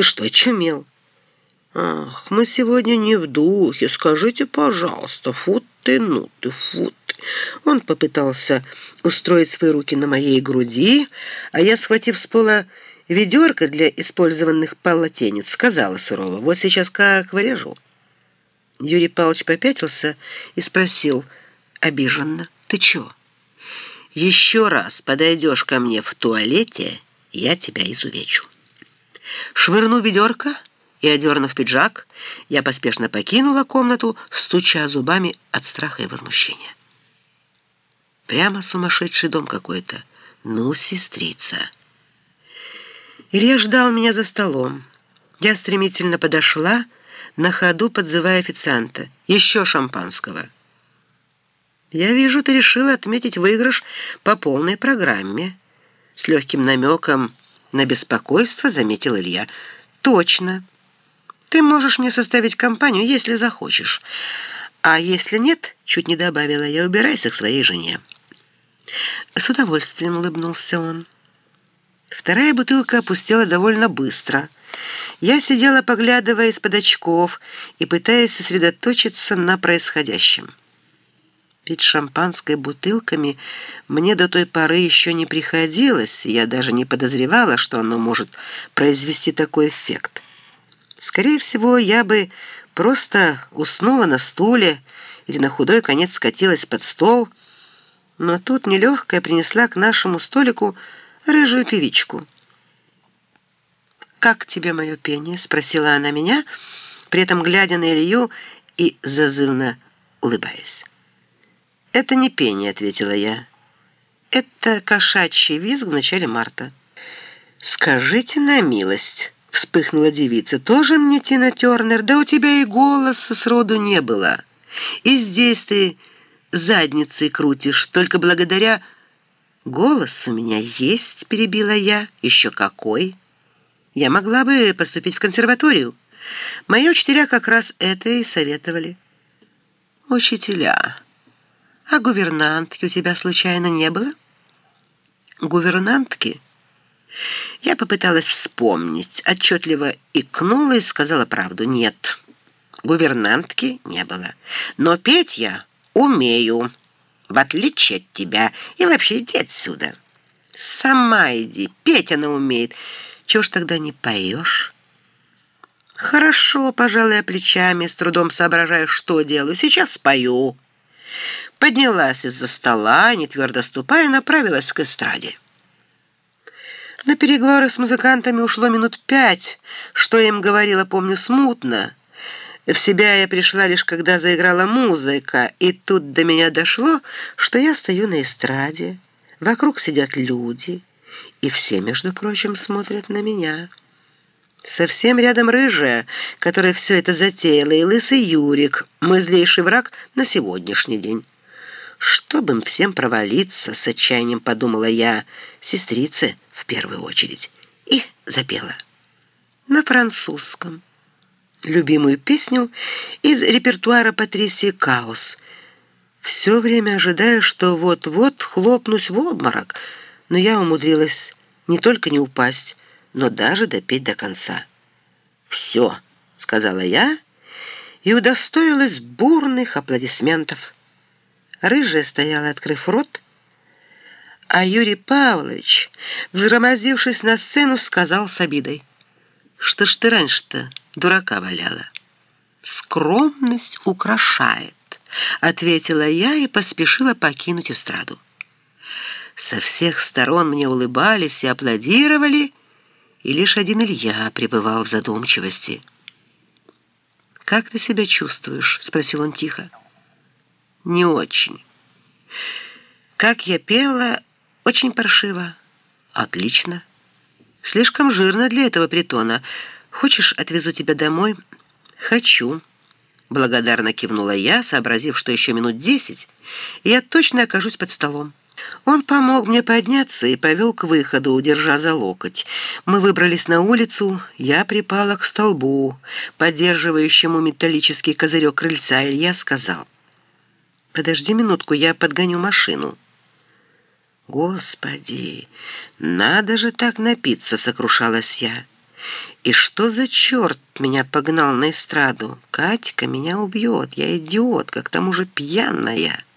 Ты что, очумел? Ах, мы сегодня не в духе. Скажите, пожалуйста, фу ты, ну ты, фу ты. Он попытался устроить свои руки на моей груди, а я, схватив с пола ведерко для использованных полотенец, сказала сурово, вот сейчас как вырежу. Юрий Павлович попятился и спросил обиженно, ты чё? Еще раз подойдешь ко мне в туалете, я тебя изувечу. Швырну ведерко и, одернув пиджак, я поспешно покинула комнату, стуча зубами от страха и возмущения. Прямо сумасшедший дом какой-то. Ну, сестрица. Илья ждал меня за столом. Я стремительно подошла, на ходу подзывая официанта. «Еще шампанского». «Я вижу, ты решила отметить выигрыш по полной программе». С легким намеком на беспокойство заметил Илья. «Точно. Ты можешь мне составить компанию, если захочешь. А если нет, чуть не добавила я, убирайся к своей жене». С удовольствием улыбнулся он. Вторая бутылка опустела довольно быстро. Я сидела, поглядывая из-под очков и пытаясь сосредоточиться на происходящем. Пить шампанское бутылками мне до той поры еще не приходилось, я даже не подозревала, что оно может произвести такой эффект. Скорее всего, я бы просто уснула на стуле или на худой конец скатилась под стол, но тут нелегкая принесла к нашему столику рыжую певичку. «Как тебе мое пение?» — спросила она меня, при этом глядя на Илью и зазывно улыбаясь. «Это не пение», — ответила я. «Это кошачий визг в начале марта». «Скажите на милость», — вспыхнула девица, «тоже мне Тина Тернер? Да у тебя и голоса сроду не было. И здесь ты задницей крутишь, только благодаря...» «Голос у меня есть», — перебила я. «Еще какой!» «Я могла бы поступить в консерваторию. Мои учителя как раз это и советовали». «Учителя...» «А гувернантки у тебя случайно не было?» «Гувернантки?» Я попыталась вспомнить, отчетливо икнула и сказала правду. «Нет, гувернантки не было. Но петь я умею, в отличие от тебя. И вообще иди отсюда. Сама иди, петь она умеет. Чего ж тогда не поешь?» «Хорошо, пожалуй, плечами, с трудом соображая, что делаю. Сейчас спою» поднялась из-за стола, не твердо ступая, направилась к эстраде. На переговоры с музыкантами ушло минут пять, что я им говорила, помню, смутно. В себя я пришла лишь когда заиграла музыка, и тут до меня дошло, что я стою на эстраде, вокруг сидят люди, и все, между прочим, смотрят на меня. Совсем рядом рыжая, которая все это затеяла, и лысый Юрик, мой злейший враг на сегодняшний день. Чтобы им всем провалиться, с отчаянием подумала я, сестрице в первую очередь, и запела. На французском. Любимую песню из репертуара Патрисии Каус. Все время ожидая, что вот-вот хлопнусь в обморок, но я умудрилась не только не упасть, но даже допеть до конца. «Все», — сказала я, и удостоилась бурных аплодисментов. Рыжая стояла, открыв рот, а Юрий Павлович, взгромоздившись на сцену, сказал с обидой, «Что ж ты раньше-то дурака валяла?» «Скромность украшает», — ответила я и поспешила покинуть эстраду. Со всех сторон мне улыбались и аплодировали, и лишь один Илья пребывал в задумчивости. «Как ты себя чувствуешь?» — спросил он тихо. «Не очень». «Как я пела, очень паршиво». «Отлично. Слишком жирно для этого притона. Хочешь, отвезу тебя домой?» «Хочу». Благодарно кивнула я, сообразив, что еще минут десять, и я точно окажусь под столом. Он помог мне подняться и повел к выходу, удержа за локоть. Мы выбрались на улицу, я припала к столбу, поддерживающему металлический козырек крыльца, и я сказал, «Подожди минутку, я подгоню машину». «Господи, надо же так напиться!» — сокрушалась я. И что за черт меня погнал на эстраду? Катька меня убьет, я идиотка, к тому же пьяная».